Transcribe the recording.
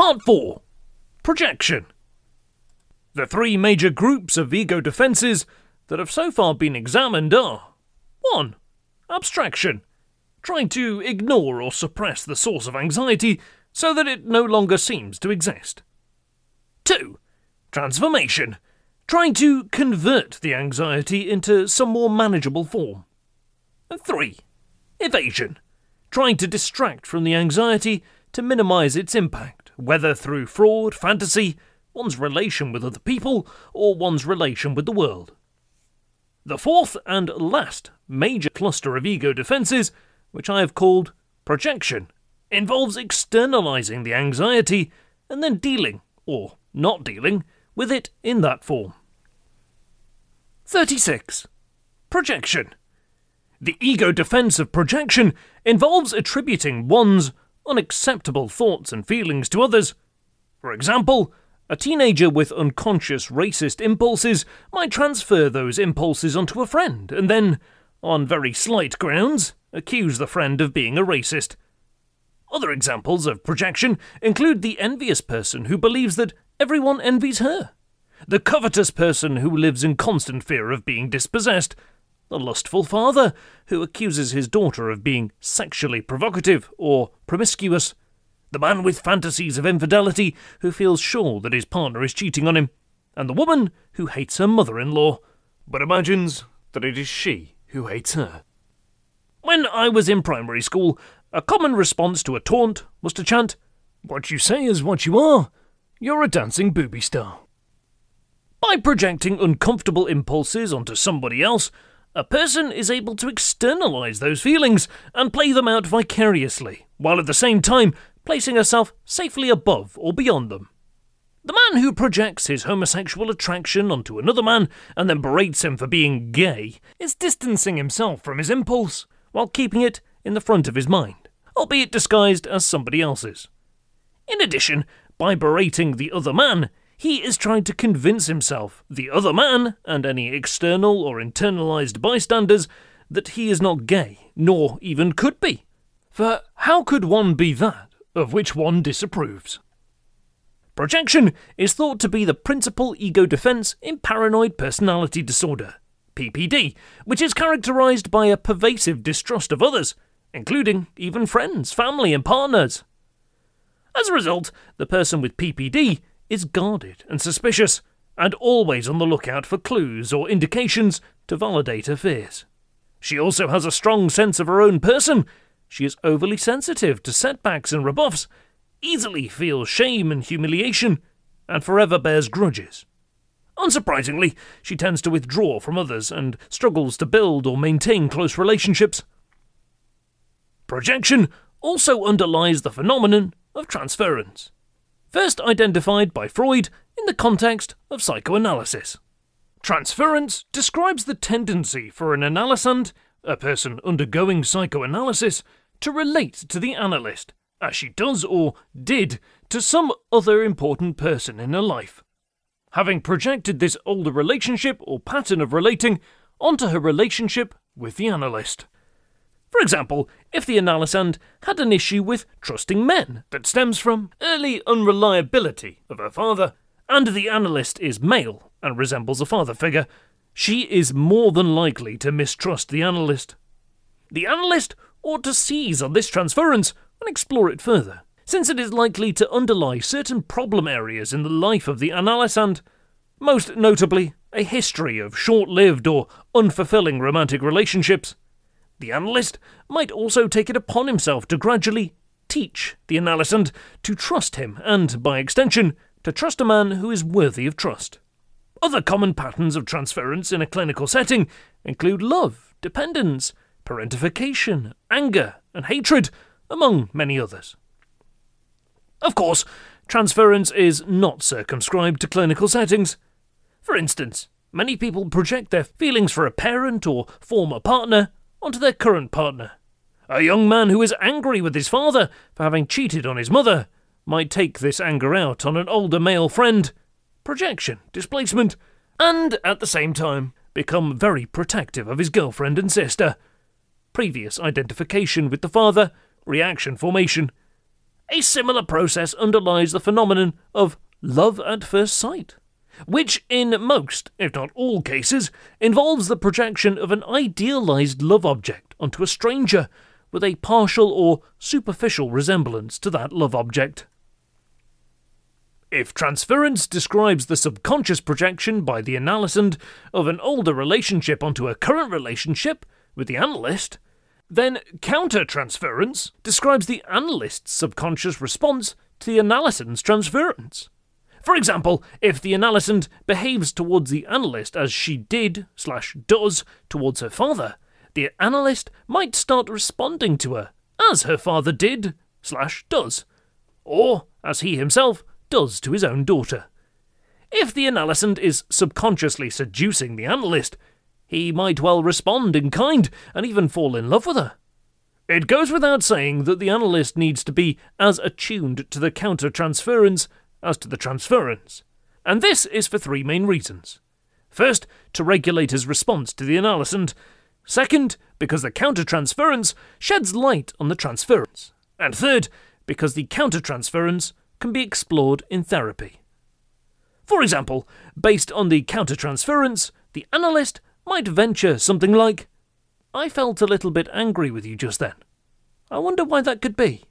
Part 4 Projection. The three major groups of ego defenses that have so far been examined are 1. Abstraction. Trying to ignore or suppress the source of anxiety so that it no longer seems to exist. 2. Transformation. Trying to convert the anxiety into some more manageable form. And 3. Evasion. Trying to distract from the anxiety to minimize its impact, whether through fraud, fantasy, one's relation with other people, or one's relation with the world. The fourth and last major cluster of ego defenses, which I have called projection, involves externalizing the anxiety and then dealing, or not dealing, with it in that form. 36. Projection. The ego defense of projection involves attributing one's unacceptable thoughts and feelings to others. For example, a teenager with unconscious racist impulses might transfer those impulses onto a friend and then, on very slight grounds, accuse the friend of being a racist. Other examples of projection include the envious person who believes that everyone envies her, the covetous person who lives in constant fear of being dispossessed, the lustful father who accuses his daughter of being sexually provocative or promiscuous, the man with fantasies of infidelity who feels sure that his partner is cheating on him, and the woman who hates her mother in law, but imagines that it is she who hates her. When I was in primary school, a common response to a taunt was to chant, What you say is what you are. You're a dancing booby star. By projecting uncomfortable impulses onto somebody else, a person is able to externalize those feelings and play them out vicariously, while at the same time placing herself safely above or beyond them. The man who projects his homosexual attraction onto another man and then berates him for being gay is distancing himself from his impulse while keeping it in the front of his mind, albeit disguised as somebody else's. In addition, by berating the other man, he is trying to convince himself, the other man, and any external or internalized bystanders, that he is not gay, nor even could be. For how could one be that of which one disapproves? Projection is thought to be the principal ego defense in paranoid personality disorder, PPD, which is characterized by a pervasive distrust of others, including even friends, family, and partners. As a result, the person with PPD is guarded and suspicious, and always on the lookout for clues or indications to validate her fears. She also has a strong sense of her own person. She is overly sensitive to setbacks and rebuffs, easily feels shame and humiliation, and forever bears grudges. Unsurprisingly, she tends to withdraw from others and struggles to build or maintain close relationships. Projection also underlies the phenomenon of transference first identified by Freud in the context of psychoanalysis. Transference describes the tendency for an analysand, a person undergoing psychoanalysis, to relate to the analyst, as she does or did to some other important person in her life. Having projected this older relationship or pattern of relating onto her relationship with the analyst. For example, if the analysand had an issue with trusting men that stems from early unreliability of her father, and the analyst is male and resembles a father figure, she is more than likely to mistrust the analyst. The analyst ought to seize on this transference and explore it further, since it is likely to underlie certain problem areas in the life of the analysand, most notably a history of short lived or unfulfilling romantic relationships the analyst might also take it upon himself to gradually teach the analysand to trust him, and, by extension, to trust a man who is worthy of trust. Other common patterns of transference in a clinical setting include love, dependence, parentification, anger, and hatred, among many others. Of course, transference is not circumscribed to clinical settings. For instance, many people project their feelings for a parent or former partner onto their current partner. A young man who is angry with his father for having cheated on his mother might take this anger out on an older male friend, projection, displacement, and at the same time become very protective of his girlfriend and sister. Previous identification with the father, reaction formation. A similar process underlies the phenomenon of love at first sight, which in most, if not all cases, involves the projection of an idealized love object onto a stranger with a partial or superficial resemblance to that love object. If transference describes the subconscious projection by the analysand of an older relationship onto a current relationship with the analyst, then countertransference describes the analyst's subconscious response to the analysand's transference. For example, if the analysand behaves towards the analyst as she did slash does towards her father, the analyst might start responding to her as her father did slash does, or as he himself does to his own daughter. If the analysand is subconsciously seducing the analyst, he might well respond in kind and even fall in love with her. It goes without saying that the analyst needs to be as attuned to the counter-transference as to the transference, and this is for three main reasons. First, to regulate his response to the analysand. Second, because the counter-transference sheds light on the transference. And third, because the counter-transference can be explored in therapy. For example, based on the countertransference, the analyst might venture something like, I felt a little bit angry with you just then. I wonder why that could be.